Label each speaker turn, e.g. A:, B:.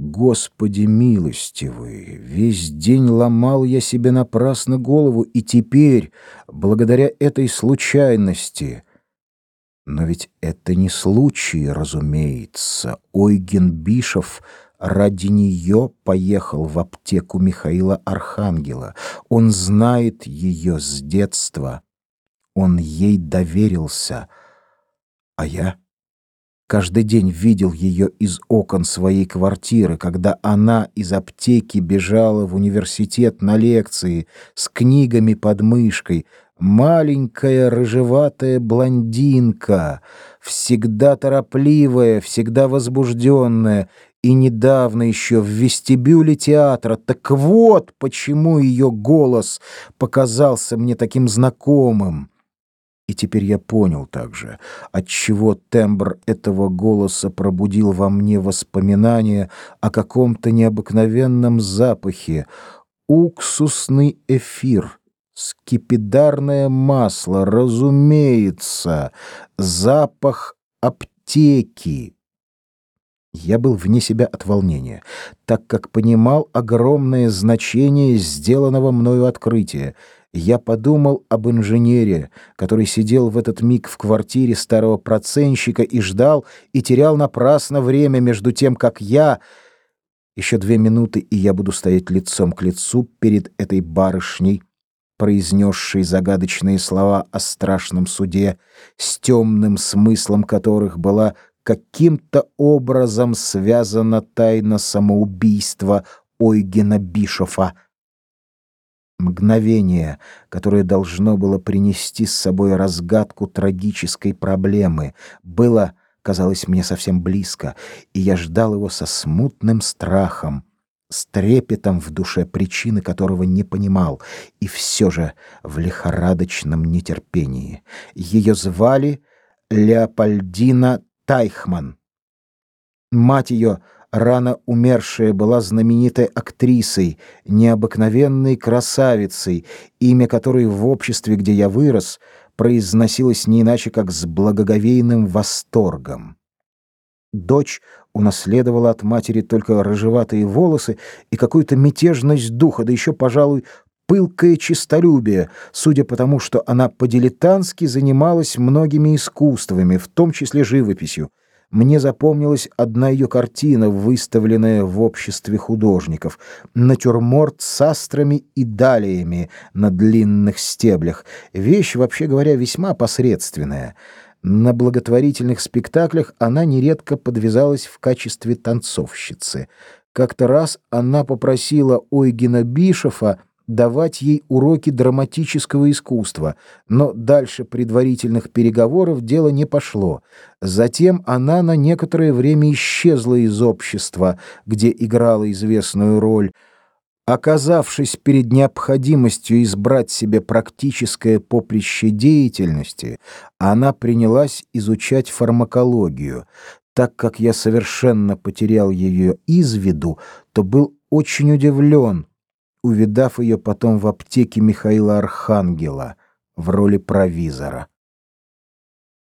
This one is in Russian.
A: Господи милостивый, весь день ломал я себе напрасно голову, и теперь, благодаря этой случайности... Но ведь это не случай, разумеется. Ойген Бишев ради нее поехал в аптеку Михаила Архангела. Он знает ее с детства. Он ей доверился. А я... Каждый день видел ее из окон своей квартиры, когда она из аптеки бежала в университет на лекции с книгами под мышкой. Маленькая рыжеватая блондинка, всегда торопливая, всегда возбужденная, и недавно еще в вестибюле театра. Так вот, почему ее голос показался мне таким знакомым. И теперь я понял также, отчего тембр этого голоса пробудил во мне воспоминания о каком-то необыкновенном запахе. Уксусный эфир, скипидарное масло, разумеется, запах аптеки. Я был вне себя от волнения, так как понимал огромное значение сделанного мною открытия — я подумал об инженере, который сидел в этот миг в квартире старого проценщика и ждал, и терял напрасно время между тем, как я... Еще две минуты, и я буду стоять лицом к лицу перед этой барышней, произнесшей загадочные слова о страшном суде, с темным смыслом которых была каким-то образом связана тайна самоубийства Ойгена Бишофа. Мгновение, которое должно было принести с собой разгадку трагической проблемы, было, казалось мне, совсем близко, и я ждал его со смутным страхом, с трепетом в душе, причины которого не понимал, и все же в лихорадочном нетерпении. Ее звали Леопольдина Тайхман. Мать ее — рано умершая, была знаменитой актрисой, необыкновенной красавицей, имя которой в обществе, где я вырос, произносилось не иначе, как с благоговейным восторгом. Дочь унаследовала от матери только рыжеватые волосы и какую-то мятежность духа, да еще, пожалуй, пылкое честолюбие, судя по тому, что она по-дилетантски занималась многими искусствами, в том числе живописью мне запомнилась одна ее картина, выставленная в обществе художников. Натюрморт с астрами и далиями на длинных стеблях. Вещь, вообще говоря, весьма посредственная. На благотворительных спектаклях она нередко подвязалась в качестве танцовщицы. Как-то раз она попросила Ойгена Бишофа давать ей уроки драматического искусства, но дальше предварительных переговоров дело не пошло. Затем она на некоторое время исчезла из общества, где играла известную роль. Оказавшись перед необходимостью избрать себе практическое поприще деятельности, она принялась изучать фармакологию. Так как я совершенно потерял ее из виду, то был очень удивлен, увидав ее потом в аптеке Михаила Архангела в роли провизора.